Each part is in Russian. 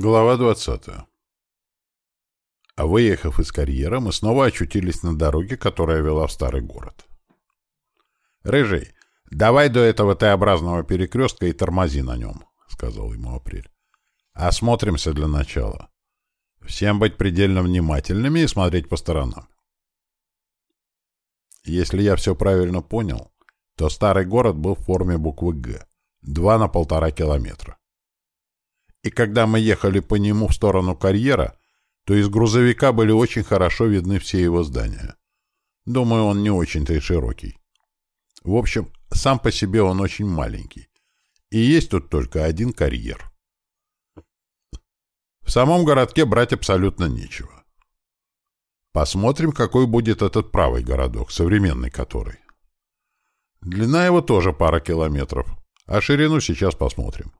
Глава 20. А выехав из карьера, мы снова очутились на дороге, которая вела в старый город. «Рыжий, давай до этого Т-образного перекрестка и тормози на нем», — сказал ему Апрель. «Осмотримся для начала. Всем быть предельно внимательными и смотреть по сторонам». Если я все правильно понял, то старый город был в форме буквы «Г», два на полтора километра и когда мы ехали по нему в сторону карьера, то из грузовика были очень хорошо видны все его здания. Думаю, он не очень-то и широкий. В общем, сам по себе он очень маленький. И есть тут только один карьер. В самом городке брать абсолютно нечего. Посмотрим, какой будет этот правый городок, современный который. Длина его тоже пара километров, а ширину сейчас посмотрим.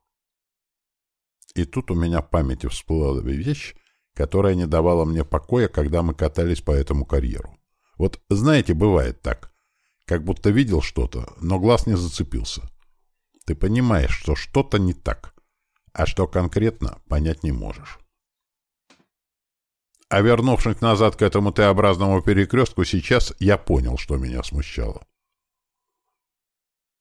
И тут у меня в памяти всплыла вещь, которая не давала мне покоя, когда мы катались по этому карьеру. Вот, знаете, бывает так. Как будто видел что-то, но глаз не зацепился. Ты понимаешь, что что-то не так, а что конкретно, понять не можешь. А вернувшись назад к этому Т-образному перекрестку, сейчас я понял, что меня смущало.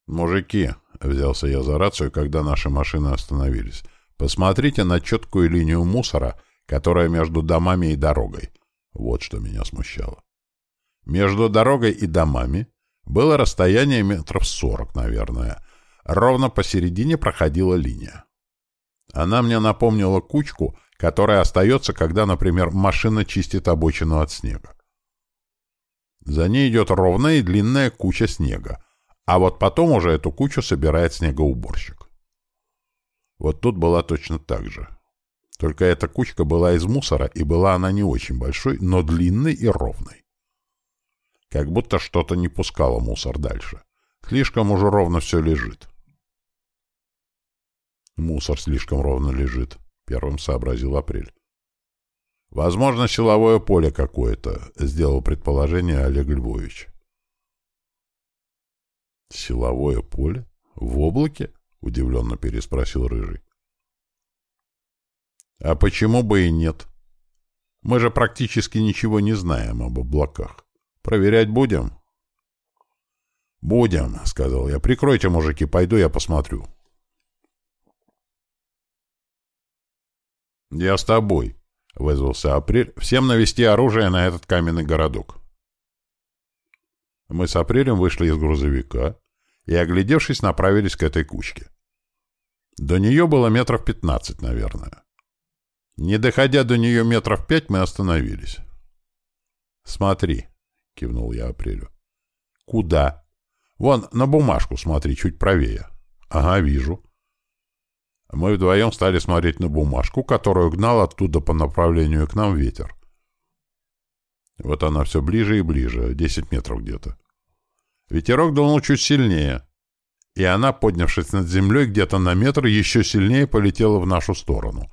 «Мужики», — взялся я за рацию, когда наши машины остановились, — Посмотрите на четкую линию мусора, которая между домами и дорогой. Вот что меня смущало. Между дорогой и домами было расстояние метров сорок, наверное. Ровно посередине проходила линия. Она мне напомнила кучку, которая остается, когда, например, машина чистит обочину от снега. За ней идет ровная и длинная куча снега, а вот потом уже эту кучу собирает снегоуборщик. Вот тут была точно так же. Только эта кучка была из мусора, и была она не очень большой, но длинной и ровной. Как будто что-то не пускало мусор дальше. Слишком уже ровно все лежит. Мусор слишком ровно лежит, первым сообразил Апрель. Возможно, силовое поле какое-то, сделал предположение Олег Львович. Силовое поле? В облаке? — удивленно переспросил Рыжий. «А почему бы и нет? Мы же практически ничего не знаем об облаках. Проверять будем?» «Будем», — сказал я. «Прикройте, мужики, пойду я посмотрю». «Я с тобой», — вызвался Апрель. «Всем навести оружие на этот каменный городок». Мы с Апрелем вышли из грузовика, и, оглядевшись, направились к этой кучке. До нее было метров пятнадцать, наверное. Не доходя до нее метров пять, мы остановились. «Смотри», — кивнул я Апрелю. «Куда?» «Вон, на бумажку смотри, чуть правее». «Ага, вижу». Мы вдвоем стали смотреть на бумажку, которую гнал оттуда по направлению к нам ветер. Вот она все ближе и ближе, десять метров где-то. Ветерок дунул чуть сильнее, и она, поднявшись над землей где-то на метр, еще сильнее полетела в нашу сторону.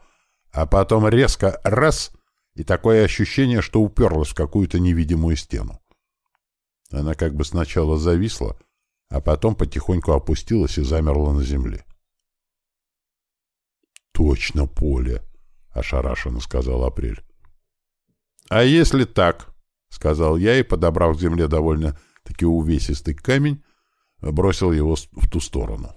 А потом резко раз, и такое ощущение, что уперлась в какую-то невидимую стену. Она как бы сначала зависла, а потом потихоньку опустилась и замерла на земле. «Точно поле!» — ошарашенно сказал Апрель. «А если так?» — сказал я и, подобрав к земле довольно таки увесистый камень, бросил его в ту сторону.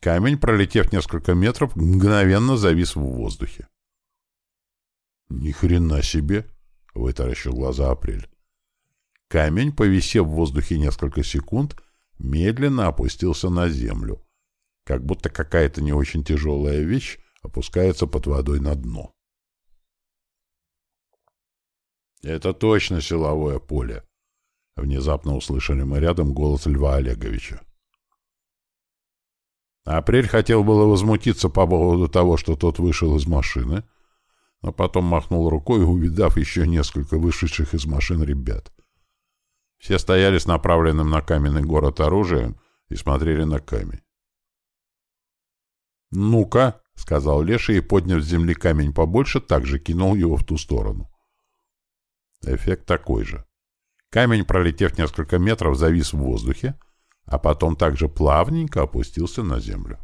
Камень, пролетев несколько метров, мгновенно завис в воздухе. «Ни хрена себе!» — вытаращил глаза Апрель. Камень, повисев в воздухе несколько секунд, медленно опустился на землю, как будто какая-то не очень тяжелая вещь опускается под водой на дно. «Это точно силовое поле», Внезапно услышали мы рядом голос Льва Олеговича. Апрель хотел было возмутиться по поводу того, что тот вышел из машины, но потом махнул рукой, увидав еще несколько вышедших из машин ребят. Все стояли с направленным на каменный город оружием и смотрели на камень. «Ну-ка», — сказал Леша и, подняв с земли камень побольше, также кинул его в ту сторону. Эффект такой же. Камень, пролетев несколько метров, завис в воздухе, а потом также плавненько опустился на землю.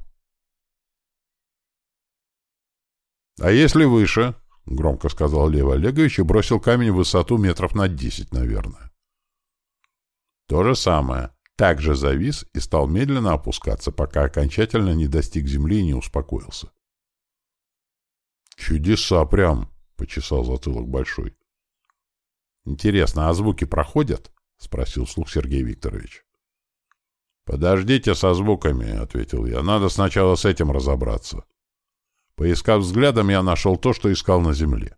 «А если выше?» — громко сказал Лев Олегович и бросил камень в высоту метров на десять, наверное. То же самое. Также завис и стал медленно опускаться, пока окончательно не достиг земли и не успокоился. «Чудеса прям!» — почесал затылок Большой. «Интересно, а звуки проходят?» — спросил слух Сергей Викторович. «Подождите со звуками», — ответил я. «Надо сначала с этим разобраться». Поискав взглядом, я нашел то, что искал на земле.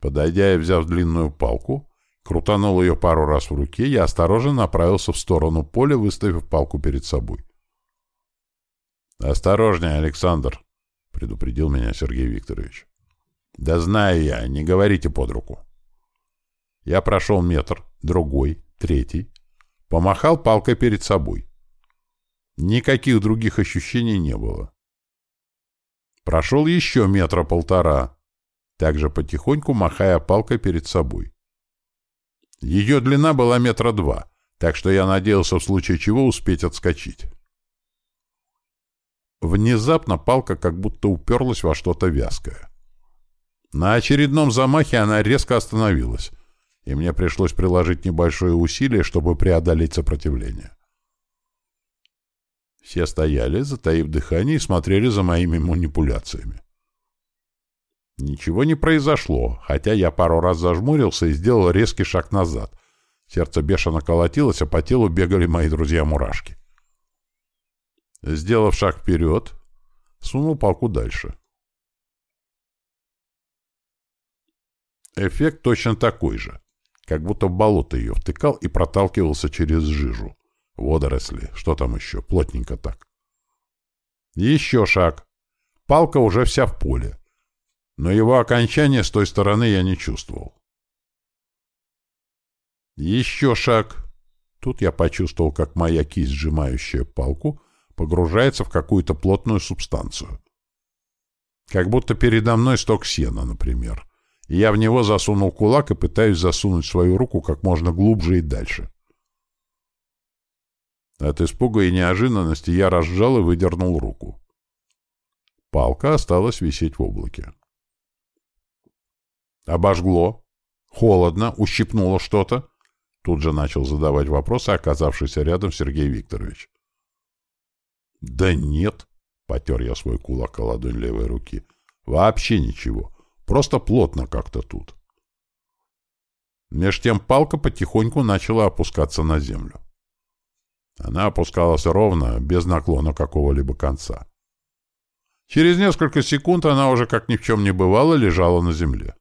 Подойдя и взяв длинную палку, крутанул ее пару раз в руке, я осторожно направился в сторону поля, выставив палку перед собой. «Осторожнее, Александр», — предупредил меня Сергей Викторович. «Да знаю я, не говорите под руку». Я прошел метр, другой, третий, помахал палкой перед собой. Никаких других ощущений не было. Прошел еще метра полтора, также потихоньку махая палкой перед собой. Ее длина была метра два, так что я надеялся в случае чего успеть отскочить. Внезапно палка как будто уперлась во что-то вязкое. На очередном замахе она резко остановилась, и мне пришлось приложить небольшое усилие, чтобы преодолеть сопротивление. Все стояли, затаив дыхание, и смотрели за моими манипуляциями. Ничего не произошло, хотя я пару раз зажмурился и сделал резкий шаг назад. Сердце бешено колотилось, а по телу бегали мои друзья-мурашки. Сделав шаг вперед, сунул палку дальше. Эффект точно такой же, как будто в болото ее втыкал и проталкивался через жижу. Водоросли, что там еще, плотненько так. Еще шаг. Палка уже вся в поле. Но его окончание с той стороны я не чувствовал. Еще шаг. Тут я почувствовал, как моя кисть, сжимающая палку, погружается в какую-то плотную субстанцию. Как будто передо мной сток сена, например. Я в него засунул кулак и пытаюсь засунуть свою руку как можно глубже и дальше. От испуга и неожиданности я разжал и выдернул руку. Палка осталась висеть в облаке. Обожгло. Холодно. Ущипнуло что-то. Тут же начал задавать вопросы, оказавшийся рядом Сергей Викторович. «Да нет», — потер я свой кулак о ладонь левой руки. «Вообще ничего. Просто плотно как-то тут». Меж тем палка потихоньку начала опускаться на землю. Она опускалась ровно, без наклона какого-либо конца. Через несколько секунд она уже, как ни в чем не бывало, лежала на земле.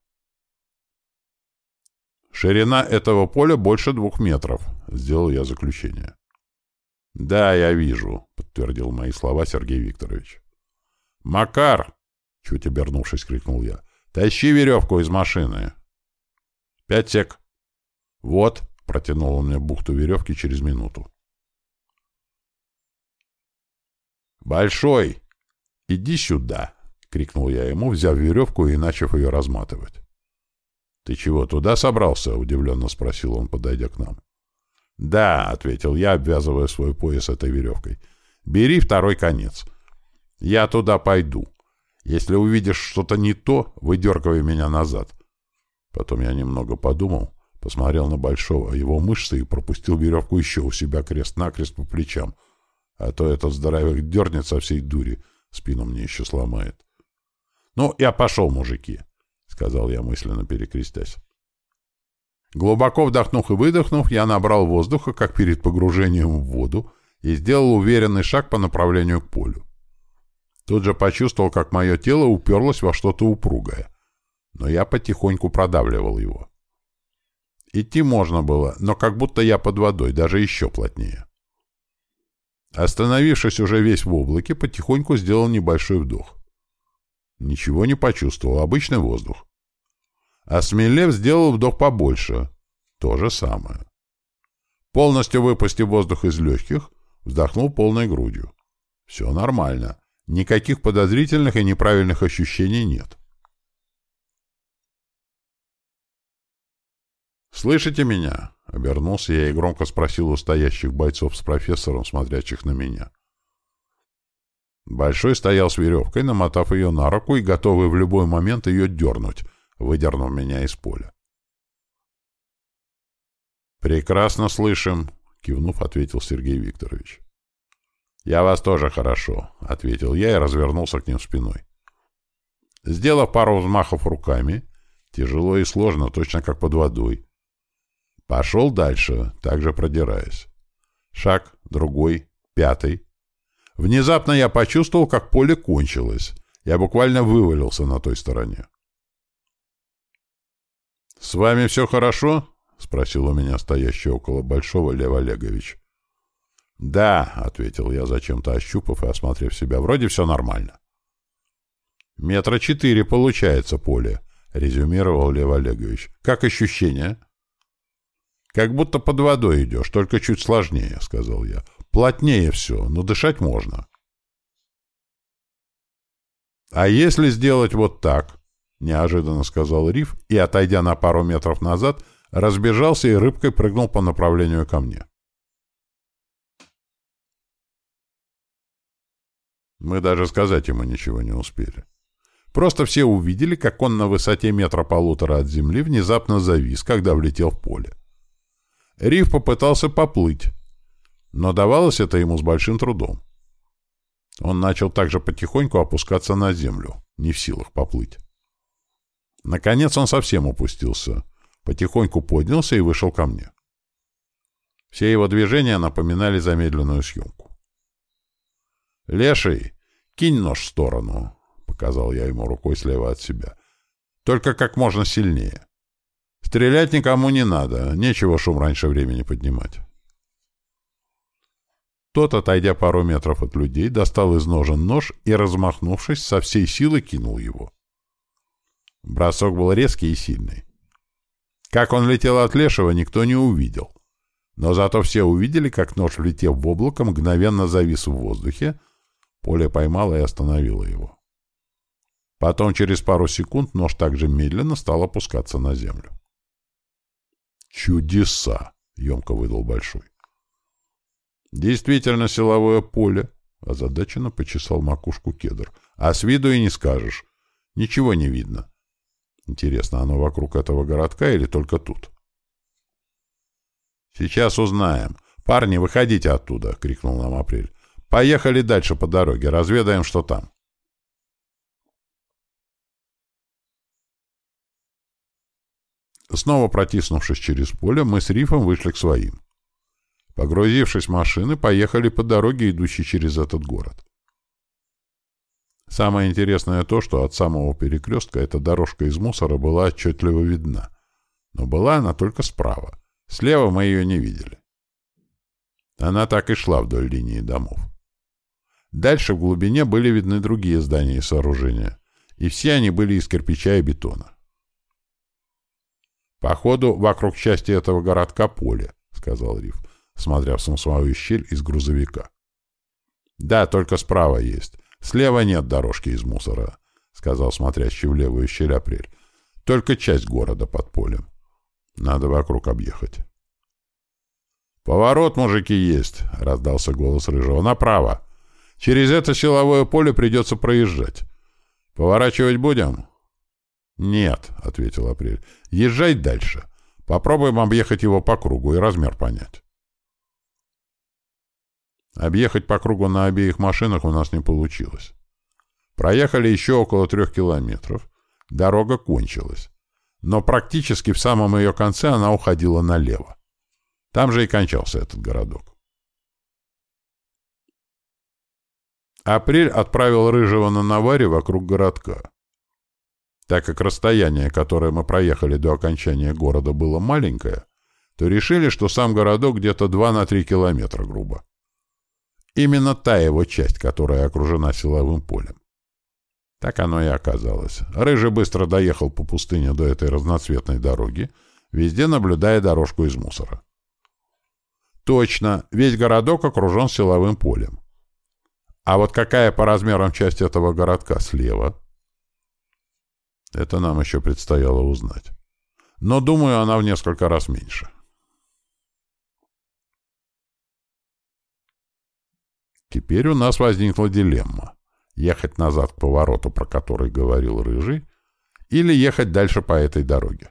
Ширина этого поля больше двух метров, сделал я заключение. Да, я вижу, подтвердил мои слова Сергей Викторович. Макар, чуть обернувшись, крикнул я. Тащи веревку из машины. Пять сек. Вот, протянул он мне бухту веревки через минуту. «Большой! Иди сюда!» — крикнул я ему, взяв веревку и начав ее разматывать. «Ты чего, туда собрался?» — удивленно спросил он, подойдя к нам. «Да», — ответил я, обвязывая свой пояс этой веревкой. «Бери второй конец. Я туда пойду. Если увидишь что-то не то, выдергивай меня назад». Потом я немного подумал, посмотрел на Большого, его мышцы и пропустил веревку еще у себя крест-накрест по плечам — а то этот здоровяк дернет со всей дури, спину мне еще сломает. — Ну, я пошел, мужики, — сказал я, мысленно перекрестясь. Глубоко вдохнув и выдохнув, я набрал воздуха, как перед погружением в воду, и сделал уверенный шаг по направлению к полю. Тут же почувствовал, как мое тело уперлось во что-то упругое, но я потихоньку продавливал его. Идти можно было, но как будто я под водой, даже еще плотнее. Остановившись уже весь в облаке, потихоньку сделал небольшой вдох. Ничего не почувствовал, обычный воздух. Осмелев, сделал вдох побольше. То же самое. Полностью выпустив воздух из легких, вздохнул полной грудью. Все нормально. Никаких подозрительных и неправильных ощущений нет. «Слышите меня?» — обернулся я и громко спросил у стоящих бойцов с профессором, смотрящих на меня. Большой стоял с веревкой, намотав ее на руку и готовый в любой момент ее дернуть, выдернув меня из поля. «Прекрасно слышим», — кивнув, ответил Сергей Викторович. «Я вас тоже хорошо», — ответил я и развернулся к ним спиной. Сделав пару взмахов руками, тяжело и сложно, точно как под водой, пошел дальше, также продираясь. Шаг, другой, пятый. Внезапно я почувствовал, как поле кончилось. Я буквально вывалился на той стороне. «С вами все хорошо?» — спросил у меня стоящий около Большого Лев Олегович. «Да», — ответил я, зачем-то ощупав и осмотрев себя, — «вроде все нормально». «Метра четыре получается поле», — резюмировал Лев Олегович. «Как ощущение?» «Как будто под водой идешь, только чуть сложнее», — сказал я. «Плотнее все, но дышать можно». «А если сделать вот так?» — неожиданно сказал Риф и, отойдя на пару метров назад, разбежался и рыбкой прыгнул по направлению ко мне. Мы даже сказать ему ничего не успели. Просто все увидели, как он на высоте метра полутора от земли внезапно завис, когда влетел в поле. Риф попытался поплыть, но давалось это ему с большим трудом. Он начал также потихоньку опускаться на землю, не в силах поплыть. Наконец он совсем упустился, потихоньку поднялся и вышел ко мне. Все его движения напоминали замедленную съемку. «Леший, кинь нож в сторону», — показал я ему рукой слева от себя. «Только как можно сильнее. Стрелять никому не надо, нечего шум раньше времени поднимать». Тот, отойдя пару метров от людей, достал из ножен нож и, размахнувшись, со всей силы кинул его. Бросок был резкий и сильный. Как он летел от Лешего, никто не увидел. Но зато все увидели, как нож, влетев в облако, мгновенно завис в воздухе, Поле поймало и остановило его. Потом, через пару секунд, нож также медленно стал опускаться на землю. «Чудеса!» — емко выдал Большой. «Действительно силовое поле», — озадаченно почесал макушку кедр. «А с виду и не скажешь. Ничего не видно. Интересно, оно вокруг этого городка или только тут?» «Сейчас узнаем. Парни, выходите оттуда!» — крикнул нам Апрель. Поехали дальше по дороге, разведаем, что там. Снова протиснувшись через поле, мы с Рифом вышли к своим. Погрузившись в машины, поехали по дороге, идущей через этот город. Самое интересное то, что от самого перекрестка эта дорожка из мусора была отчетливо видна. Но была она только справа. Слева мы ее не видели. Она так и шла вдоль линии домов. Дальше в глубине были видны другие здания и сооружения, и все они были из кирпича и бетона. «Походу, вокруг части этого городка поле», — сказал Риф, смотря в самосвою щель из грузовика. «Да, только справа есть. Слева нет дорожки из мусора», — сказал смотрящий в левую щель Апрель. «Только часть города под полем. Надо вокруг объехать». «Поворот, мужики, есть!» — раздался голос Рыжего. «Направо!» Через это силовое поле придется проезжать. Поворачивать будем? Нет, — ответил Апрель. Езжай дальше. Попробуем объехать его по кругу и размер понять. Объехать по кругу на обеих машинах у нас не получилось. Проехали еще около трех километров. Дорога кончилась. Но практически в самом ее конце она уходила налево. Там же и кончался этот городок. Апрель отправил Рыжего на Наваре вокруг городка. Так как расстояние, которое мы проехали до окончания города, было маленькое, то решили, что сам городок где-то 2 на 3 километра грубо. Именно та его часть, которая окружена силовым полем. Так оно и оказалось. Рыжий быстро доехал по пустыне до этой разноцветной дороги, везде наблюдая дорожку из мусора. Точно, весь городок окружен силовым полем. А вот какая по размерам часть этого городка слева? Это нам еще предстояло узнать. Но, думаю, она в несколько раз меньше. Теперь у нас возникла дилемма. Ехать назад к повороту, про который говорил Рыжий, или ехать дальше по этой дороге.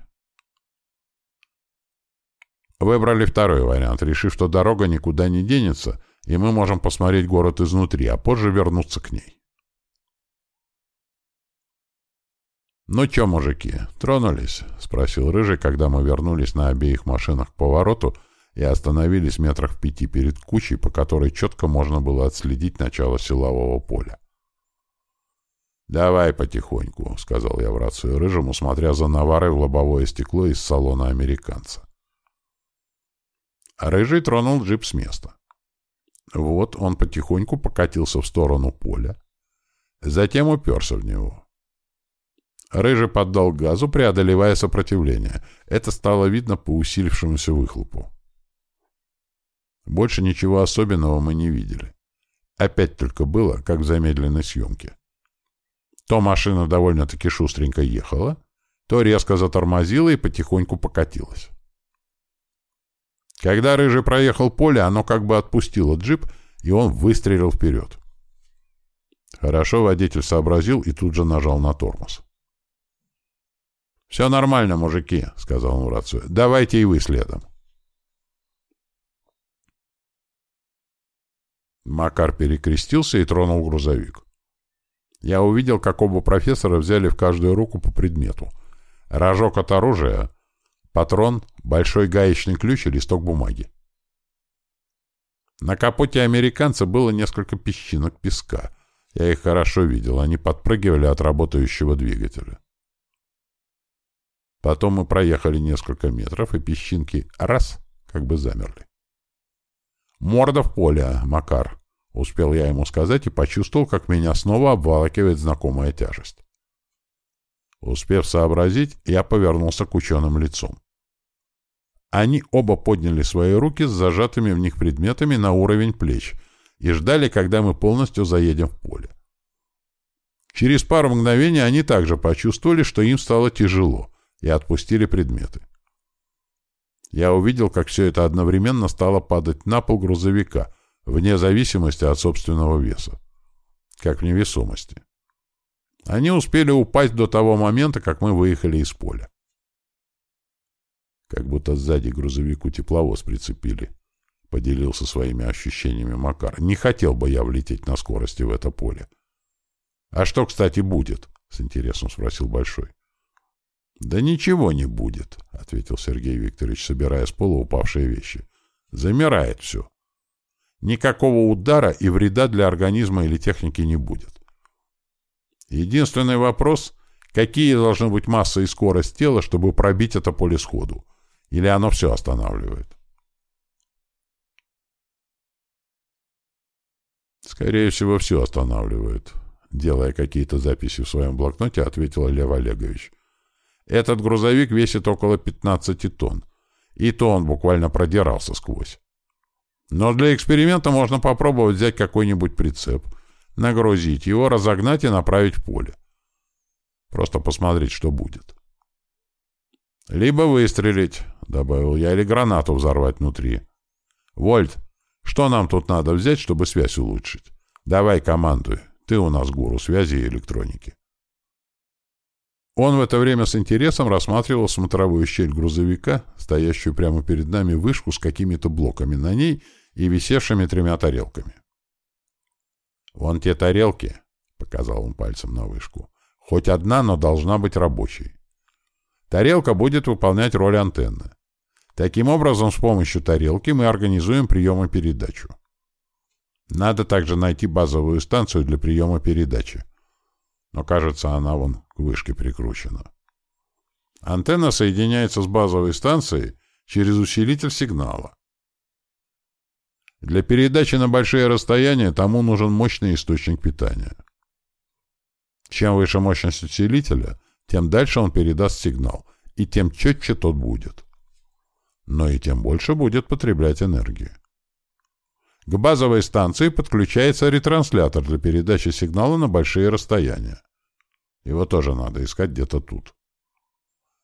Выбрали второй вариант, решив, что дорога никуда не денется, и мы можем посмотреть город изнутри, а позже вернуться к ней. «Ну чё, мужики, тронулись?» — спросил Рыжий, когда мы вернулись на обеих машинах к повороту и остановились метрах в пяти перед кучей, по которой четко можно было отследить начало силового поля. «Давай потихоньку», — сказал я в рацию Рыжему, смотря за наварой в лобовое стекло из салона американца. Рыжий тронул джип с места. Вот он потихоньку покатился в сторону поля, затем уперся в него. Рыжий поддал газу, преодолевая сопротивление. Это стало видно по усилившемуся выхлопу. Больше ничего особенного мы не видели. Опять только было, как в замедленной съемке. То машина довольно-таки шустренько ехала, то резко затормозила и потихоньку покатилась. Когда Рыжий проехал поле, оно как бы отпустило джип, и он выстрелил вперед. Хорошо водитель сообразил и тут же нажал на тормоз. «Все нормально, мужики», — сказал он в рацию. «Давайте и вы следом». Макар перекрестился и тронул грузовик. Я увидел, как оба профессора взяли в каждую руку по предмету. Рожок от оружия, патрон, большой гаечный ключ и листок бумаги. На капоте американца было несколько песчинок песка. Я их хорошо видел, они подпрыгивали от работающего двигателя. Потом мы проехали несколько метров, и песчинки раз, как бы замерли. «Морда в поле, Макар», — успел я ему сказать и почувствовал, как меня снова обволакивает знакомая тяжесть. Успев сообразить, я повернулся к ученым лицом. Они оба подняли свои руки с зажатыми в них предметами на уровень плеч и ждали, когда мы полностью заедем в поле. Через пару мгновений они также почувствовали, что им стало тяжело, и отпустили предметы. Я увидел, как все это одновременно стало падать на пол грузовика, вне зависимости от собственного веса, как в невесомости. Они успели упасть до того момента, как мы выехали из поля. Как будто сзади грузовику тепловоз прицепили. Поделился своими ощущениями Макар. Не хотел бы я влететь на скорости в это поле. — А что, кстати, будет? — с интересом спросил Большой. — Да ничего не будет, — ответил Сергей Викторович, собирая с пола упавшие вещи. — Замирает все. Никакого удара и вреда для организма или техники не будет. Единственный вопрос — какие должны быть масса и скорость тела, чтобы пробить это поле сходу? Или оно все останавливает? Скорее всего, все останавливает. Делая какие-то записи в своем блокноте, ответил Лев Олегович. Этот грузовик весит около 15 тонн. И то он буквально продирался сквозь. Но для эксперимента можно попробовать взять какой-нибудь прицеп, нагрузить его, разогнать и направить в поле. Просто посмотреть, что будет. «Либо выстрелить», — добавил я, — «или гранату взорвать внутри». «Вольт, что нам тут надо взять, чтобы связь улучшить? Давай командуй. Ты у нас гуру связи и электроники». Он в это время с интересом рассматривал смотровую щель грузовика, стоящую прямо перед нами вышку с какими-то блоками на ней и висевшими тремя тарелками. «Вон те тарелки», — показал он пальцем на вышку. «Хоть одна, но должна быть рабочей. Тарелка будет выполнять роль антенны. Таким образом, с помощью тарелки мы организуем прием и передачу. Надо также найти базовую станцию для приема передачи но, кажется, она вон к вышке прикручена. Антенна соединяется с базовой станцией через усилитель сигнала. Для передачи на большие расстояния тому нужен мощный источник питания. Чем выше мощность усилителя, тем дальше он передаст сигнал, и тем четче тот будет. Но и тем больше будет потреблять энергии. К базовой станции подключается ретранслятор для передачи сигнала на большие расстояния. Его тоже надо искать где-то тут.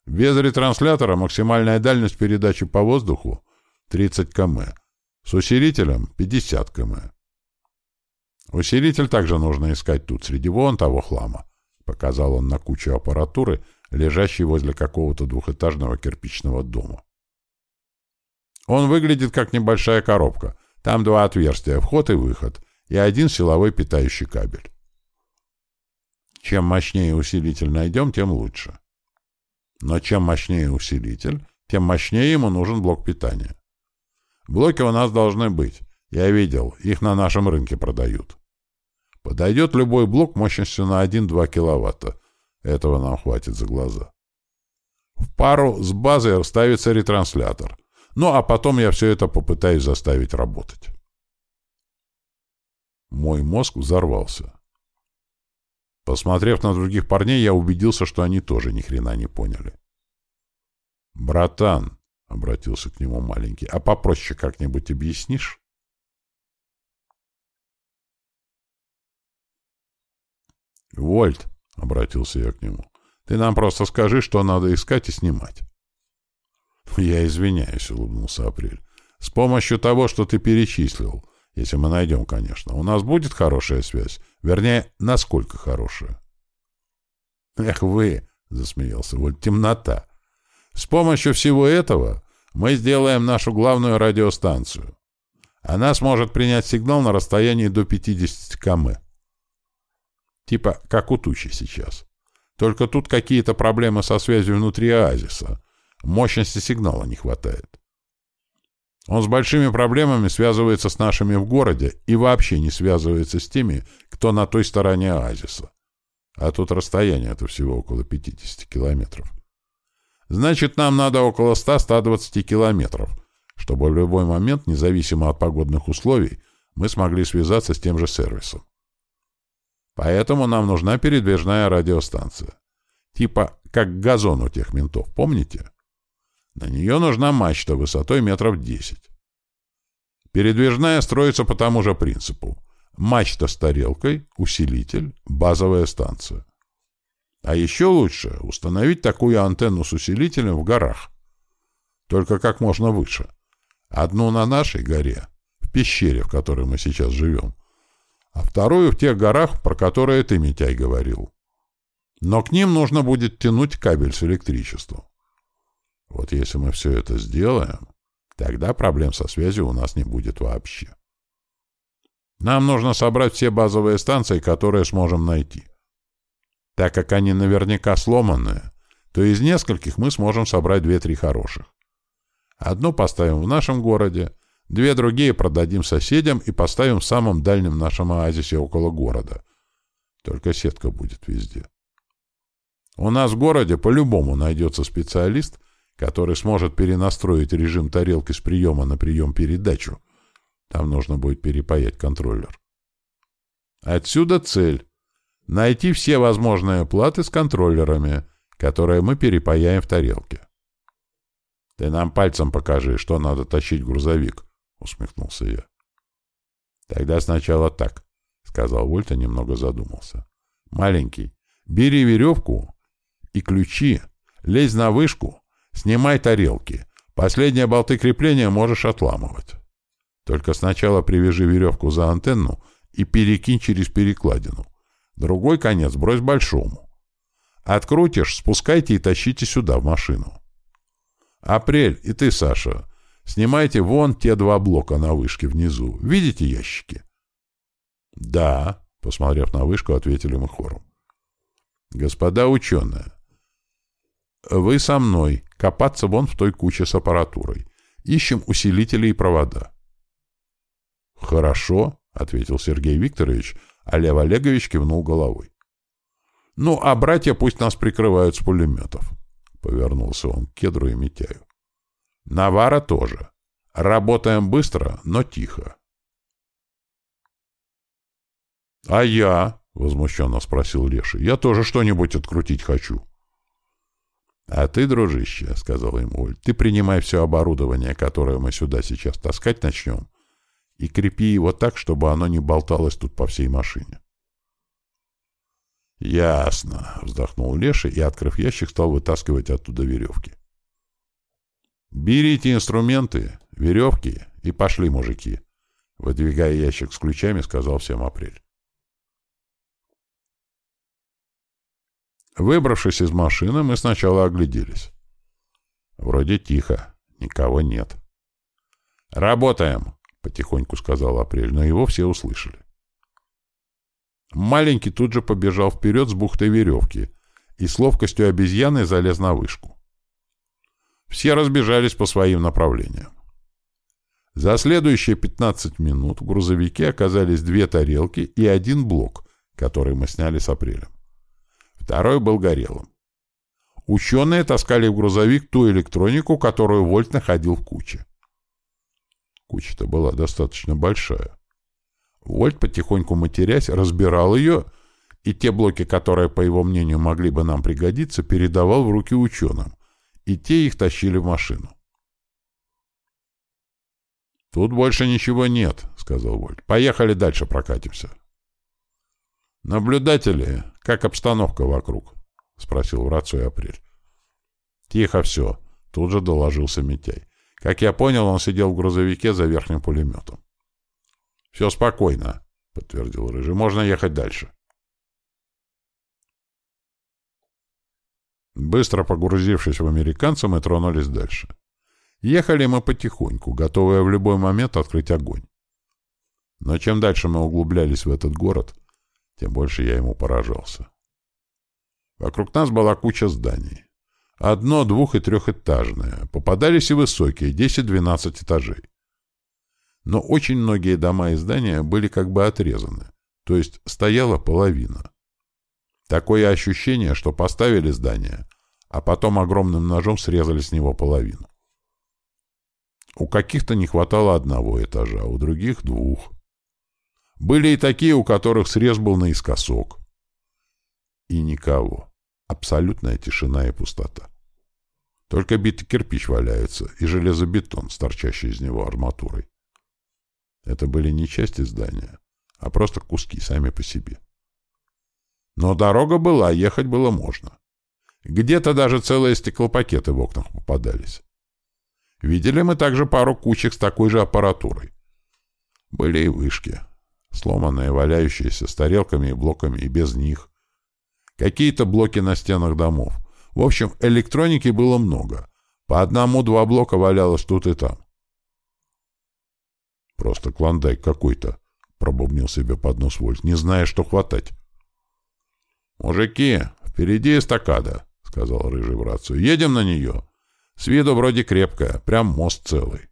Без ретранслятора максимальная дальность передачи по воздуху 30 км, с усилителем 50 км. Усилитель также нужно искать тут, среди вон того хлама. Показал он на кучу аппаратуры, лежащей возле какого-то двухэтажного кирпичного дома. Он выглядит как небольшая коробка. Там два отверстия, вход и выход, и один силовой питающий кабель. Чем мощнее усилитель найдем, тем лучше. Но чем мощнее усилитель, тем мощнее ему нужен блок питания. Блоки у нас должны быть. Я видел, их на нашем рынке продают. Подойдет любой блок мощностью на 1-2 киловатта. Этого нам хватит за глаза. В пару с базой ставится ретранслятор. Ну, а потом я все это попытаюсь заставить работать. Мой мозг взорвался. Посмотрев на других парней, я убедился, что они тоже ни хрена не поняли. «Братан», — обратился к нему маленький, — «а попроще как-нибудь объяснишь?» «Вольт», — обратился я к нему, — «ты нам просто скажи, что надо искать и снимать». «Я извиняюсь», — улыбнулся Апрель. «С помощью того, что ты перечислил, если мы найдем, конечно, у нас будет хорошая связь. Вернее, насколько хорошая?» «Эх вы», — засмеялся Вольт, — «темнота. С помощью всего этого мы сделаем нашу главную радиостанцию. Она сможет принять сигнал на расстоянии до 50 км. Типа как у тучи сейчас. Только тут какие-то проблемы со связью внутри оазиса. Мощности сигнала не хватает. Он с большими проблемами связывается с нашими в городе и вообще не связывается с теми, кто на той стороне оазиса. А тут расстояние-то всего около 50 километров. Значит, нам надо около 100-120 километров, чтобы в любой момент, независимо от погодных условий, мы смогли связаться с тем же сервисом. Поэтому нам нужна передвижная радиостанция. Типа как газон у тех ментов, помните? На нее нужна мачта высотой метров 10. Передвижная строится по тому же принципу. Мачта с тарелкой, усилитель, базовая станция. А еще лучше установить такую антенну с усилителем в горах. Только как можно выше. Одну на нашей горе, в пещере, в которой мы сейчас живем, а вторую в тех горах, про которые ты, Митяй, говорил. Но к ним нужно будет тянуть кабель с электричеством. Вот если мы все это сделаем, тогда проблем со связью у нас не будет вообще. Нам нужно собрать все базовые станции, которые сможем найти. Так как они наверняка сломанные, то из нескольких мы сможем собрать две-три хороших. Одну поставим в нашем городе, Две другие продадим соседям и поставим в самом дальнем нашем оазисе около города. Только сетка будет везде. У нас в городе по-любому найдется специалист, который сможет перенастроить режим тарелки с приема на прием-передачу. Там нужно будет перепаять контроллер. Отсюда цель — найти все возможные платы с контроллерами, которые мы перепаяем в тарелке. Ты нам пальцем покажи, что надо тащить грузовик. — усмехнулся я. «Тогда сначала так», — сказал Вольта, немного задумался. «Маленький, бери веревку и ключи, лезь на вышку, снимай тарелки. Последние болты крепления можешь отламывать. Только сначала привяжи веревку за антенну и перекинь через перекладину. Другой конец брось большому. Открутишь, спускайте и тащите сюда, в машину. Апрель, и ты, Саша, Снимайте вон те два блока на вышке внизу. Видите ящики? — Да, — посмотрев на вышку, ответили мы хором. — Господа ученые, вы со мной копаться вон в той куче с аппаратурой. Ищем усилители и провода. — Хорошо, — ответил Сергей Викторович, а Лев Олегович кивнул головой. — Ну, а братья пусть нас прикрывают с пулеметов, — повернулся он к Кедру и Митяю. Навара тоже. Работаем быстро, но тихо. — А я? — возмущенно спросил Леша. — Я тоже что-нибудь открутить хочу. — А ты, дружище, — сказал ему Оль, — ты принимай все оборудование, которое мы сюда сейчас таскать начнем, и крепи его так, чтобы оно не болталось тут по всей машине. — Ясно, — вздохнул Леша и, открыв ящик, стал вытаскивать оттуда веревки. — «Берите инструменты, веревки и пошли, мужики», Выдвигая ящик с ключами, сказал всем Апрель. Выбравшись из машины, мы сначала огляделись. Вроде тихо, никого нет. «Работаем!» — потихоньку сказал Апрель, но его все услышали. Маленький тут же побежал вперед с бухтой веревки и с ловкостью обезьяны залез на вышку. Все разбежались по своим направлениям. За следующие 15 минут в грузовике оказались две тарелки и один блок, который мы сняли с апрелем. Второй был горелым. Ученые таскали в грузовик ту электронику, которую Вольт находил в куче. Куча-то была достаточно большая. Вольт, потихоньку матерясь, разбирал ее, и те блоки, которые, по его мнению, могли бы нам пригодиться, передавал в руки ученым, и те их тащили в машину. «Тут больше ничего нет», — сказал Вольт. «Поехали дальше прокатимся». «Наблюдатели, как обстановка вокруг?» — спросил в рацию Апрель. «Тихо все», — тут же доложился Митяй. Как я понял, он сидел в грузовике за верхним пулеметом. «Все спокойно», — подтвердил Рыжий. «Можно ехать дальше». Быстро погрузившись в американца, мы тронулись дальше. Ехали мы потихоньку, готовые в любой момент открыть огонь. Но чем дальше мы углублялись в этот город, тем больше я ему поражался. Вокруг нас была куча зданий. Одно, двух- и трехэтажное. Попадались и высокие, 10-12 этажей. Но очень многие дома и здания были как бы отрезаны, то есть стояла половина. Такое ощущение, что поставили здание, а потом огромным ножом срезали с него половину. У каких-то не хватало одного этажа, у других — двух. Были и такие, у которых срез был наискосок. И никого. Абсолютная тишина и пустота. Только битый кирпич валяется и железобетон, торчащий из него арматурой. Это были не части здания, а просто куски сами по себе. Но дорога была, ехать было можно. Где-то даже целые стеклопакеты в окнах попадались. Видели мы также пару кучек с такой же аппаратурой. Были и вышки, сломанные, валяющиеся с тарелками и блоками, и без них. Какие-то блоки на стенах домов. В общем, электроники было много. По одному-два блока валялось тут и там. «Просто клондайк какой-то», — пробубнил себе под нос Вольт, не зная, что хватать. «Мужики, впереди эстакада», — сказал Рыжий в рацию. «Едем на нее. С виду вроде крепкая, прям мост целый».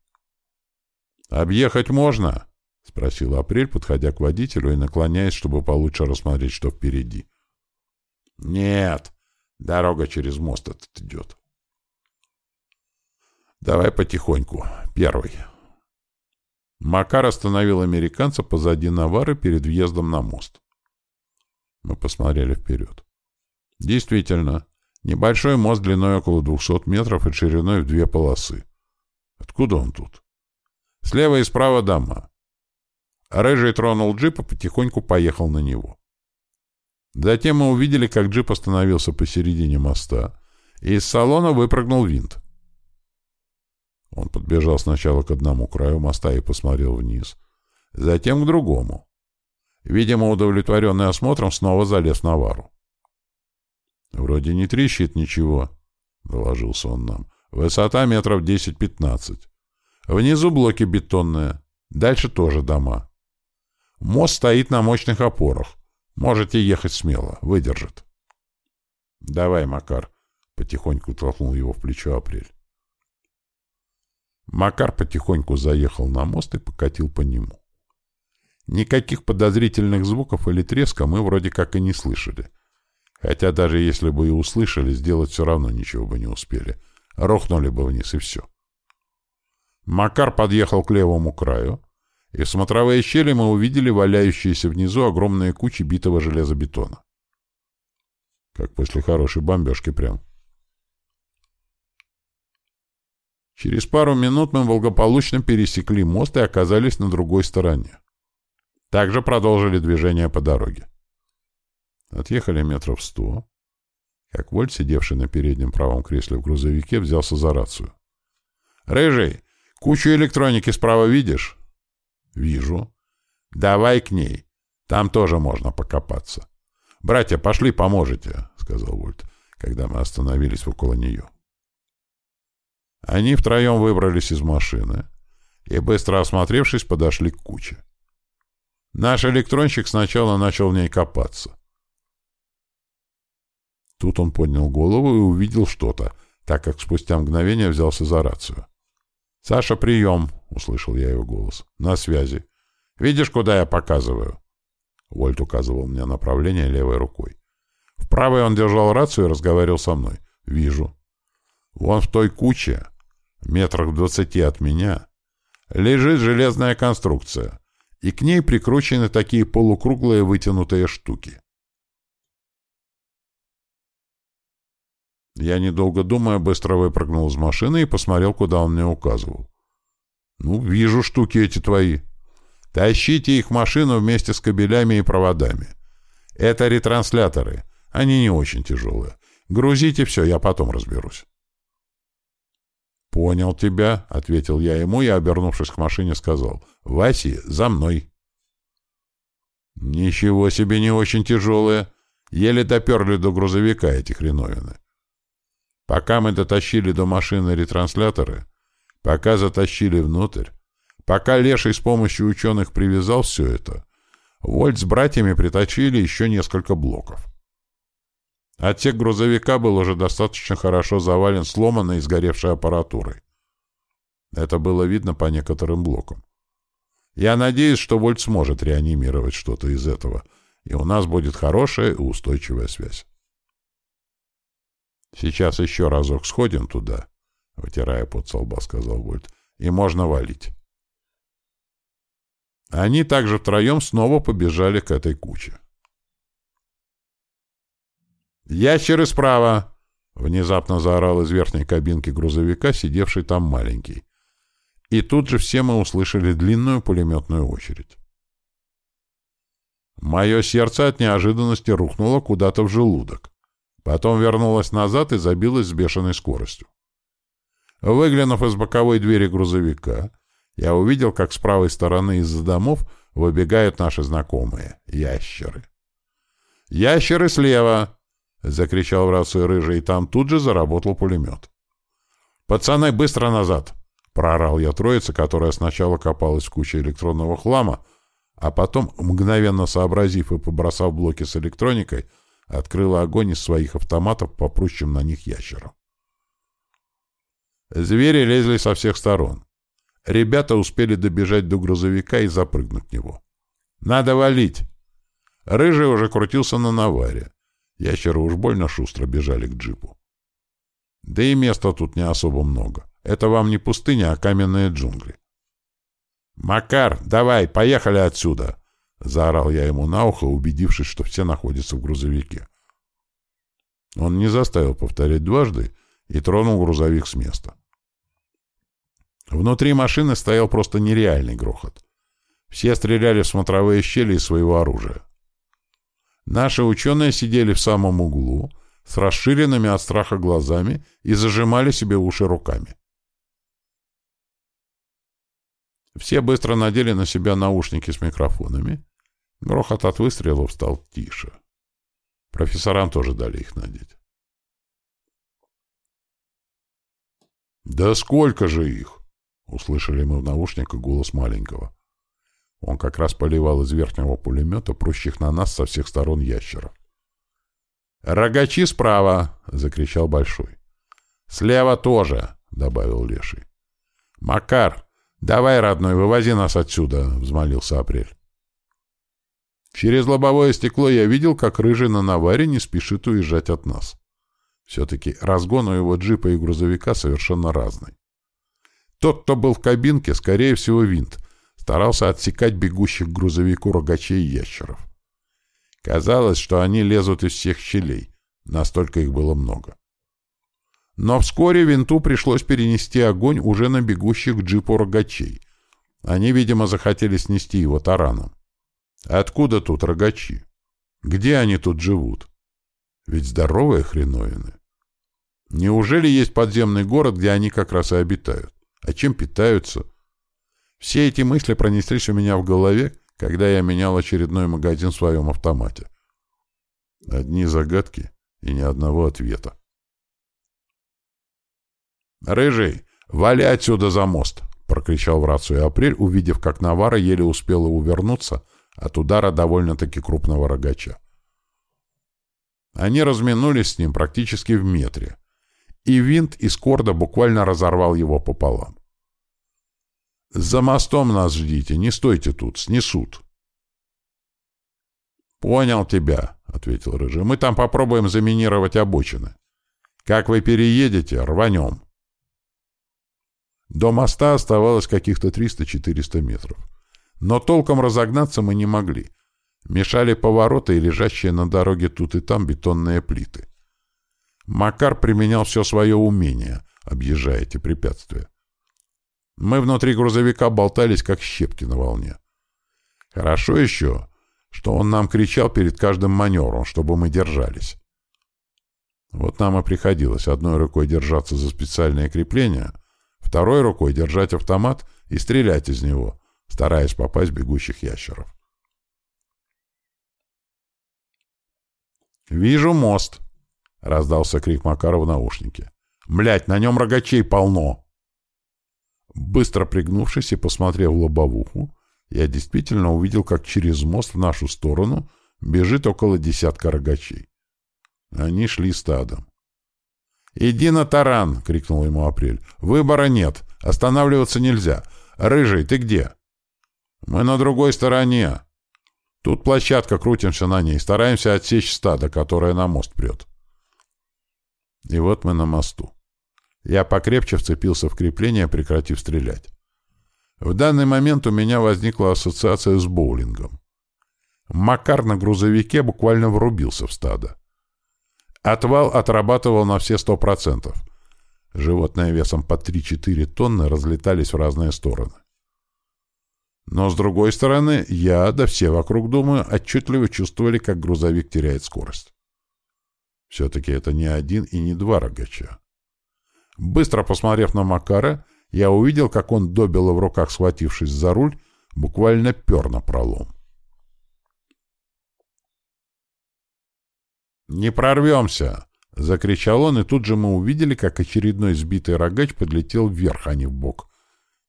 «Объехать можно?» — спросил Апрель, подходя к водителю и наклоняясь, чтобы получше рассмотреть, что впереди. «Нет, дорога через мост этот идет». «Давай потихоньку. Первый». Макар остановил американца позади Навары перед въездом на мост. Мы посмотрели вперед. Действительно, небольшой мост длиной около 200 метров и шириной в две полосы. Откуда он тут? Слева и справа дома. Рыжий тронул джип и потихоньку поехал на него. Затем мы увидели, как джип остановился посередине моста, и из салона выпрыгнул винт. Он подбежал сначала к одному краю моста и посмотрел вниз, затем к другому. Видимо, удовлетворенный осмотром, снова залез на вару. «Вроде не трещит ничего», — доложился он нам. «Высота метров 10-15. Внизу блоки бетонные, дальше тоже дома. Мост стоит на мощных опорах. Можете ехать смело, выдержит». «Давай, Макар», — потихоньку толкнул его в плечо Апрель. Макар потихоньку заехал на мост и покатил по нему. Никаких подозрительных звуков или треска мы вроде как и не слышали. Хотя даже если бы и услышали, сделать все равно ничего бы не успели. Рухнули бы вниз и все. Макар подъехал к левому краю, и в смотровые щели мы увидели валяющиеся внизу огромные кучи битого железобетона. Как после хорошей бомбежки прям. Через пару минут мы благополучно пересекли мост и оказались на другой стороне. Также продолжили движение по дороге. Отъехали метров сто. Как Вольт, сидевший на переднем правом кресле в грузовике, взялся за рацию. «Рыжий, кучу электроники справа видишь?» Вижу. Давай к ней. Там тоже можно покопаться. Братья, пошли, поможете, сказал Вольт, когда мы остановились около нее. Они втроем выбрались из машины и, быстро осмотревшись, подошли к куче. Наш электронщик сначала начал в ней копаться. Тут он поднял голову и увидел что-то, так как спустя мгновение взялся за рацию. «Саша, прием!» — услышал я его голос. «На связи. Видишь, куда я показываю?» Вольт указывал мне направление левой рукой. В правой он держал рацию и разговаривал со мной. «Вижу. Вон в той куче, метрах в двадцати от меня, лежит железная конструкция, и к ней прикручены такие полукруглые вытянутые штуки. Я, недолго думая, быстро выпрыгнул из машины и посмотрел, куда он мне указывал. «Ну, вижу штуки эти твои. Тащите их в машину вместе с кабелями и проводами. Это ретрансляторы. Они не очень тяжелые. Грузите все, я потом разберусь». «Понял тебя», — ответил я ему и, обернувшись к машине, сказал. «Васи, за мной». «Ничего себе не очень тяжелые. Еле доперли до грузовика эти хреновины. Пока мы дотащили до машины ретрансляторы, пока затащили внутрь, пока Леший с помощью ученых привязал все это, Вольт с братьями притащили еще несколько блоков. Отсек грузовика был уже достаточно хорошо завален сломанной и сгоревшей аппаратурой. Это было видно по некоторым блокам. Я надеюсь, что Вольт сможет реанимировать что-то из этого, и у нас будет хорошая и устойчивая связь. Сейчас еще разок сходим туда, — вытирая под со лба, сказал Вольт, — и можно валить. Они также втроем снова побежали к этой куче. «Ящеры справа!» — внезапно заорал из верхней кабинки грузовика, сидевший там маленький. И тут же все мы услышали длинную пулеметную очередь. Мое сердце от неожиданности рухнуло куда-то в желудок. Потом вернулась назад и забилась с бешеной скоростью. Выглянув из боковой двери грузовика, я увидел, как с правой стороны из-за домов выбегают наши знакомые — ящеры. «Ящеры слева!» — закричал в рацию рыжий, и там тут же заработал пулемет. «Пацаны, быстро назад!» — проорал я троица, которая сначала копалась в куче электронного хлама, а потом, мгновенно сообразив и побросав блоки с электроникой, — открыла огонь из своих автоматов по прущим на них ящерам. Звери лезли со всех сторон. Ребята успели добежать до грузовика и запрыгнуть в него. «Надо валить!» Рыжий уже крутился на наваре. Ящеры уж больно шустро бежали к джипу. Да и места тут не особо много. Это вам не пустыня, а каменные джунгли. «Макар, давай, поехали отсюда!» Заорал я ему на ухо, убедившись, что все находятся в грузовике. Он не заставил повторять дважды и тронул грузовик с места. Внутри машины стоял просто нереальный грохот. Все стреляли в смотровые щели из своего оружия. Наши ученые сидели в самом углу, с расширенными от страха глазами и зажимали себе уши руками. Все быстро надели на себя наушники с микрофонами. Грохот от выстрелов стал тише. Профессорам тоже дали их надеть. «Да сколько же их?» — услышали мы в наушниках голос маленького. Он как раз поливал из верхнего пулемета прущих на нас со всех сторон ящеров. «Рогачи справа!» — закричал Большой. «Слева тоже!» — добавил Леший. «Макар, давай, родной, вывози нас отсюда!» — взмолился Апрель. Через лобовое стекло я видел, как Рыжий на наваре не спешит уезжать от нас. Все-таки разгон у его джипа и грузовика совершенно разный. Тот, кто был в кабинке, скорее всего, винт, старался отсекать бегущих к грузовику рогачей и ящеров. Казалось, что они лезут из всех щелей, настолько их было много. Но вскоре винту пришлось перенести огонь уже на бегущих к джипу рогачей. Они, видимо, захотели снести его тараном. Откуда тут рогачи? Где они тут живут? Ведь здоровые хреновины. Неужели есть подземный город, где они как раз и обитают? А чем питаются? Все эти мысли пронеслись у меня в голове, когда я менял очередной магазин в своем автомате. Одни загадки и ни одного ответа. «Рыжий, вали отсюда за мост!» — прокричал в рацию Апрель, увидев, как Навара еле успела увернуться от удара довольно-таки крупного рогача. Они разминулись с ним практически в метре, и винт из корда буквально разорвал его пополам. «За мостом нас ждите, не стойте тут, снесут». «Понял тебя», — ответил Рыжий. «Мы там попробуем заминировать обочины. Как вы переедете, рванем». До моста оставалось каких-то 300-400 метров. Но толком разогнаться мы не могли. Мешали повороты и лежащие на дороге тут и там бетонные плиты. Макар применял все свое умение, объезжая эти препятствия. Мы внутри грузовика болтались, как щепки на волне. Хорошо еще, что он нам кричал перед каждым маневром, чтобы мы держались. Вот нам и приходилось одной рукой держаться за специальные крепления, второй рукой держать автомат и стрелять из него, стараясь попасть в бегущих ящеров. «Вижу мост!» — раздался крик Макара в наушнике. «Блядь, на нем рогачей полно!» Быстро пригнувшись и посмотрев в лобовуху, я действительно увидел, как через мост в нашу сторону бежит около десятка рогачей. Они шли стадом. «Иди на таран!» — крикнул ему Апрель. «Выбора нет. Останавливаться нельзя. Рыжий, ты где?» «Мы на другой стороне. Тут площадка, крутимся на ней, стараемся отсечь стадо, которое на мост прет. И вот мы на мосту. Я покрепче вцепился в крепление, прекратив стрелять. В данный момент у меня возникла ассоциация с боулингом. Макар на грузовике буквально врубился в стадо. Отвал отрабатывал на все сто процентов. Животные весом по 3-4 тонны разлетались в разные стороны. Но, с другой стороны, я, да все вокруг, думаю, отчетливо чувствовали, как грузовик теряет скорость. Все-таки это не один и не два рогача. Быстро посмотрев на Макара, я увидел, как он добило в руках, схватившись за руль, буквально пер на пролом. «Не прорвемся!» — закричал он, и тут же мы увидели, как очередной сбитый рогач подлетел вверх, а не в бок,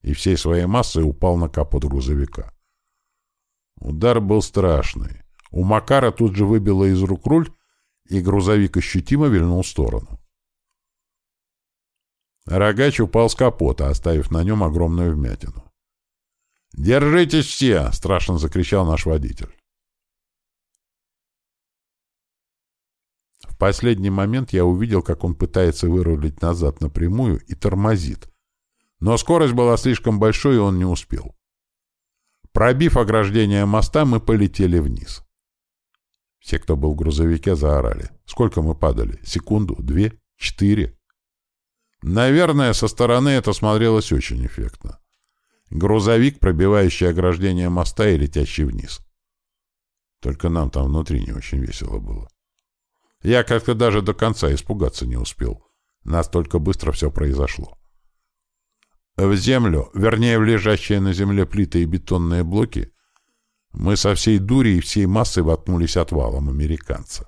и всей своей массой упал на капот грузовика. Удар был страшный. У Макара тут же выбило из рук руль, и грузовик ощутимо вильнул в сторону. Рогач упал с капота, оставив на нем огромную вмятину. «Держитесь все!» — страшно закричал наш водитель. Последний момент я увидел, как он пытается вырулить назад напрямую и тормозит, но скорость была слишком большой, и он не успел. Пробив ограждение моста, мы полетели вниз. Все, кто был в грузовике, заорали. Сколько мы падали? Секунду? Две? Четыре? Наверное, со стороны это смотрелось очень эффектно. Грузовик, пробивающий ограждение моста и летящий вниз. Только нам там внутри не очень весело было. Я как-то даже до конца испугаться не успел. Настолько быстро все произошло. В землю, вернее, в лежащие на земле плиты и бетонные блоки, мы со всей дури и всей массой воткнулись отвалом американца.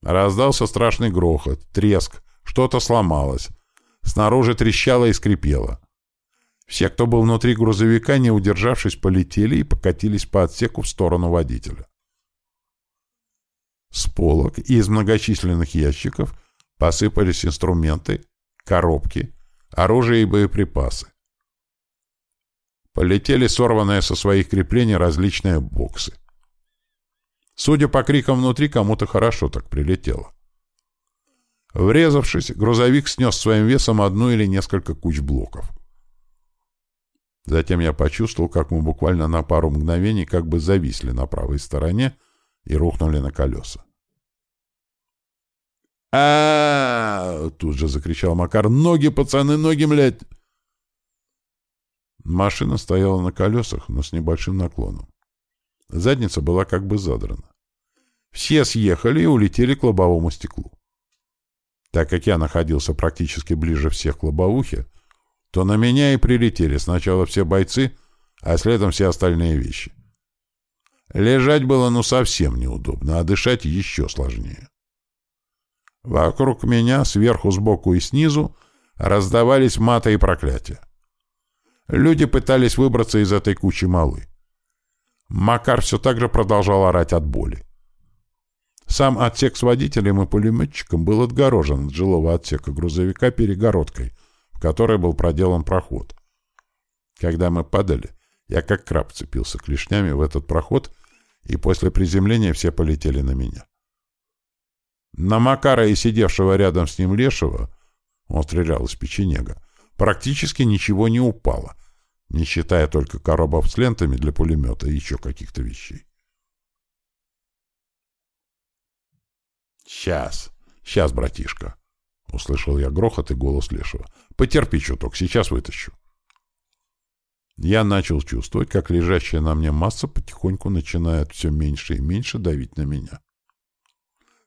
Раздался страшный грохот, треск, что-то сломалось. Снаружи трещало и скрипело. Все, кто был внутри грузовика, не удержавшись, полетели и покатились по отсеку в сторону водителя. С полок и из многочисленных ящиков посыпались инструменты, коробки, оружие и боеприпасы. Полетели сорванные со своих креплений различные боксы. Судя по крикам внутри, кому-то хорошо так прилетело. Врезавшись, грузовик снес своим весом одну или несколько куч блоков. Затем я почувствовал, как мы буквально на пару мгновений как бы зависли на правой стороне и рухнули на колеса а, Тут же закричал Макар. «Ноги, пацаны, ноги, блядь!» Машина стояла на колесах, но с небольшим наклоном. Задница была как бы задрана. Все съехали и улетели к лобовому стеклу. Так как я находился практически ближе всех к лобовухе, то на меня и прилетели сначала все бойцы, а следом все остальные вещи. Лежать было ну совсем неудобно, а дышать еще сложнее. Вокруг меня, сверху, сбоку и снизу, раздавались маты и проклятия. Люди пытались выбраться из этой кучи малы. Макар все так же продолжал орать от боли. Сам отсек с водителем и пулеметчиком был отгорожен от жилого отсека грузовика перегородкой, в которой был проделан проход. Когда мы падали, я как краб цепился клешнями в этот проход, и после приземления все полетели на меня. На Макара и сидевшего рядом с ним Лешего, он стрелял из печенега, практически ничего не упало, не считая только коробов с лентами для пулемета и еще каких-то вещей. «Сейчас, сейчас, братишка!» — услышал я грохот и голос Лешего. «Потерпи чуток, сейчас вытащу». Я начал чувствовать, как лежащая на мне масса потихоньку начинает все меньше и меньше давить на меня.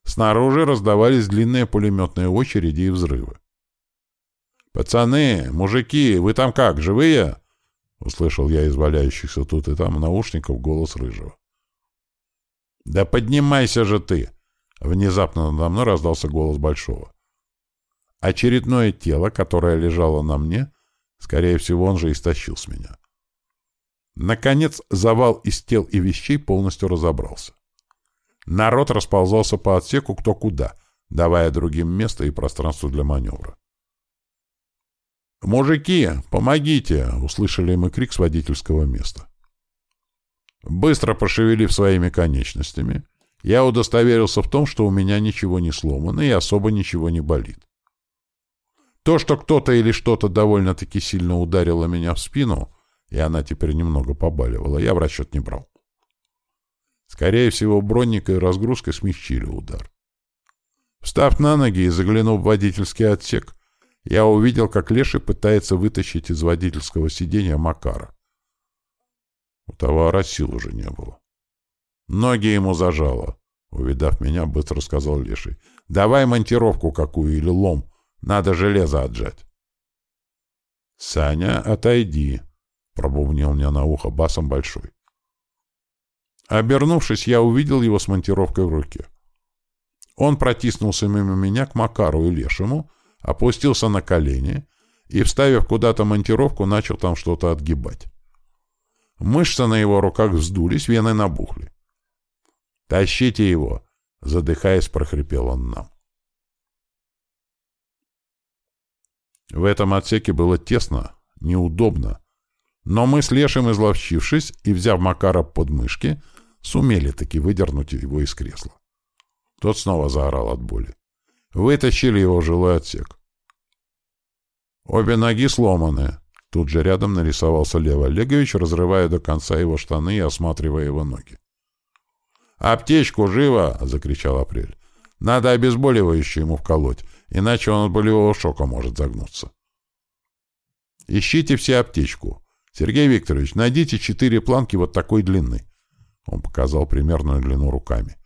Снаружи раздавались длинные пулеметные очереди и взрывы. «Пацаны, мужики, вы там как, живые?» — услышал я из валяющихся тут и там наушников голос Рыжего. «Да поднимайся же ты!» — внезапно надо мной раздался голос Большого. Очередное тело, которое лежало на мне, скорее всего, он же истощил с меня. Наконец, завал из тел и вещей полностью разобрался. Народ расползался по отсеку кто куда, давая другим место и пространство для маневра. «Мужики, помогите!» — услышали мы крик с водительского места. Быстро пошевелив своими конечностями, я удостоверился в том, что у меня ничего не сломано и особо ничего не болит. То, что кто-то или что-то довольно-таки сильно ударило меня в спину, и она теперь немного побаливала, я в расчет не брал. Скорее всего, бронника и разгрузкой смягчили удар. Встав на ноги и заглянув в водительский отсек, я увидел, как Леший пытается вытащить из водительского сиденья Макара. У товара сил уже не было. Ноги ему зажало. Увидав меня, быстро сказал Леший. «Давай монтировку какую или лом. Надо железо отжать». «Саня, отойди», — пробубнил мне на ухо басом большой. Обернувшись, я увидел его с монтировкой в руке. Он протиснулся мимо меня к Макару и Лешему, опустился на колени и, вставив куда-то монтировку, начал там что-то отгибать. Мышцы на его руках вздулись, вены набухли. «Тащите его!» — задыхаясь, прохрипел он нам. В этом отсеке было тесно, неудобно, но мы с Лешим, изловчившись и взяв Макара под мышки, сумели таки выдернуть его из кресла. Тот снова заорал от боли. Вытащили его в жилой отсек. Обе ноги сломаны. Тут же рядом нарисовался Лев Олегович, разрывая до конца его штаны и осматривая его ноги. «Аптечку, живо!» — закричал Апрель. «Надо обезболивающее ему вколоть, иначе он от болевого шока может загнуться». «Ищите все аптечку. Сергей Викторович, найдите четыре планки вот такой длины». Он показал примерную длину руками.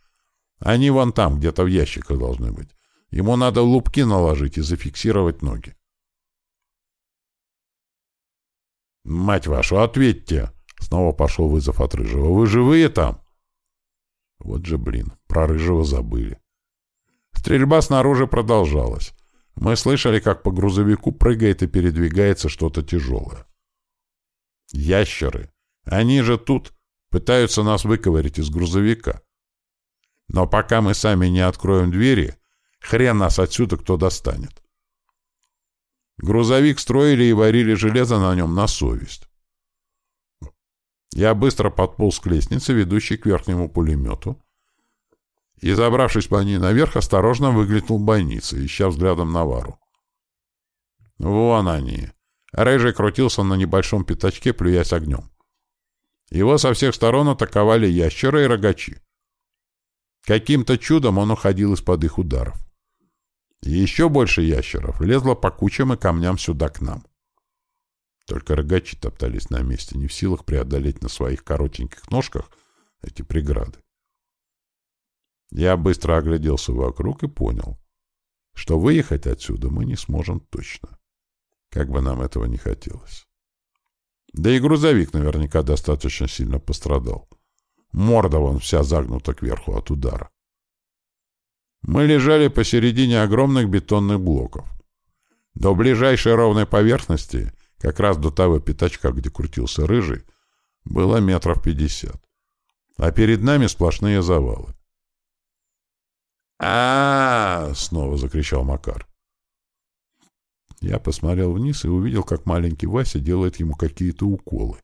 «Они вон там, где-то в ящиках должны быть. Ему надо лупки наложить и зафиксировать ноги». «Мать вашу, ответьте!» Снова пошел вызов от Рыжего. «Вы живые там?» Вот же, блин, про Рыжего забыли. Стрельба снаружи продолжалась. Мы слышали, как по грузовику прыгает и передвигается что-то тяжелое. Ящеры. Они же тут пытаются нас выковырять из грузовика. Но пока мы сами не откроем двери, хрен нас отсюда кто достанет. Грузовик строили и варили железо на нем на совесть. Я быстро подполз к лестнице, ведущей к верхнему пулемету, и, забравшись по ней наверх, осторожно выглянул в бойнице, ища взглядом Навару. Вон они. Рыжий крутился на небольшом пятачке, плюясь огнем. Его со всех сторон атаковали ящеры и рогачи. Каким-то чудом он уходил из-под их ударов. Еще больше ящеров лезло по кучам и камням сюда к нам. Только рогачи топтались на месте, не в силах преодолеть на своих коротеньких ножках эти преграды. Я быстро огляделся вокруг и понял, что выехать отсюда мы не сможем точно. как бы нам этого не хотелось. Да и грузовик наверняка достаточно сильно пострадал. Морда вон вся загнута кверху от удара. Мы лежали посередине огромных бетонных блоков. До ближайшей ровной поверхности, как раз до того пятачка, где крутился рыжий, было метров пятьдесят. А перед нами сплошные завалы. а, снова закричал Макар. Я посмотрел вниз и увидел, как маленький Вася делает ему какие-то уколы,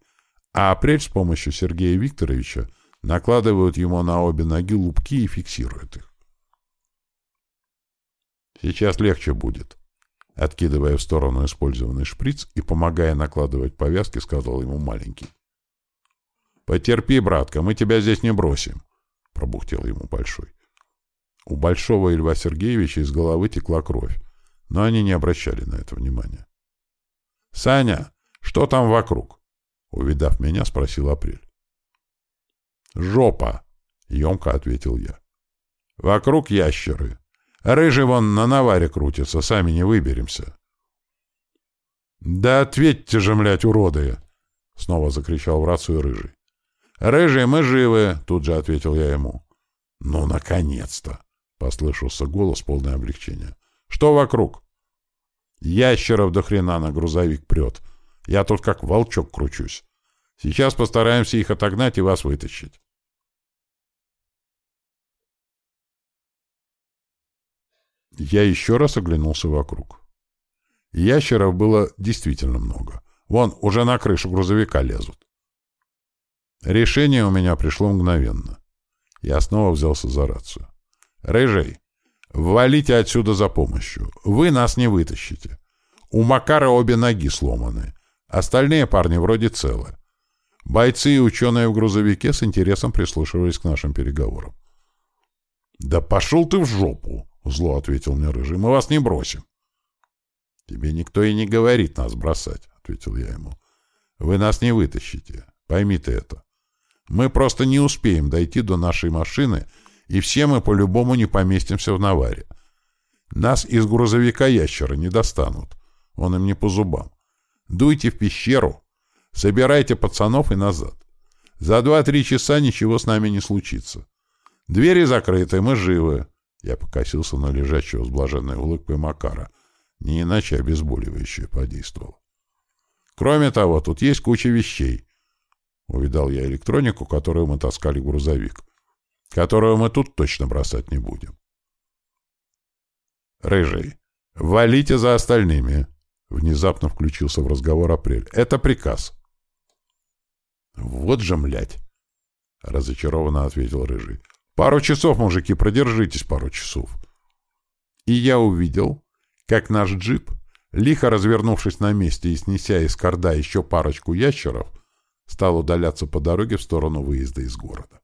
а Апрель с помощью Сергея Викторовича накладывают ему на обе ноги лупки и фиксирует их. Сейчас легче будет. Откидывая в сторону использованный шприц и помогая накладывать повязки, сказал ему маленький. «Потерпи, братка, мы тебя здесь не бросим», — пробухтел ему Большой. У Большого Льва Сергеевича из головы текла кровь, но они не обращали на это внимания. «Саня, что там вокруг?» — увидав меня, спросил Апрель. «Жопа!» — емко ответил я. «Вокруг ящеры. Рыжий вон на наваре крутится, сами не выберемся». «Да ответьте же, млядь, уроды!» — снова закричал в рацию Рыжий. «Рыжий, мы живы!» — тут же ответил я ему. «Ну, наконец-то!» — послышался голос, полное облегчения. «Что вокруг?» «Ящеров до хрена на грузовик прет. Я тут как волчок кручусь. Сейчас постараемся их отогнать и вас вытащить. Я еще раз оглянулся вокруг. Ящеров было действительно много. Вон, уже на крышу грузовика лезут. Решение у меня пришло мгновенно. Я снова взялся за рацию. «Рыжий, валите отсюда за помощью. Вы нас не вытащите. У Макара обе ноги сломаны. Остальные парни вроде целы. Бойцы и ученые в грузовике с интересом прислушивались к нашим переговорам. «Да пошел ты в жопу!» — зло ответил мне Рыжий. «Мы вас не бросим». «Тебе никто и не говорит нас бросать», — ответил я ему. «Вы нас не вытащите. Пойми ты это. Мы просто не успеем дойти до нашей машины, и все мы по-любому не поместимся в наваре. Нас из грузовика ящера не достанут. Он им не по зубам. Дуйте в пещеру, Собирайте пацанов и назад. За два-три часа ничего с нами не случится. Двери закрыты, мы живы. Я покосился на лежащего с блаженной улыбкой Макара. Не иначе обезболивающее подействовало. Кроме того, тут есть куча вещей. Увидал я электронику, которую мы таскали в грузовик. Которую мы тут точно бросать не будем. Рыжий, валите за остальными. Внезапно включился в разговор Апрель. Это приказ. «Вот же, млядь!» — разочарованно ответил Рыжий. «Пару часов, мужики, продержитесь пару часов». И я увидел, как наш джип, лихо развернувшись на месте и снеся из корда еще парочку ящеров, стал удаляться по дороге в сторону выезда из города.